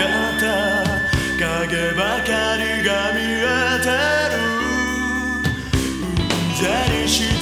かった。影ばかりが見えてる。うんざりして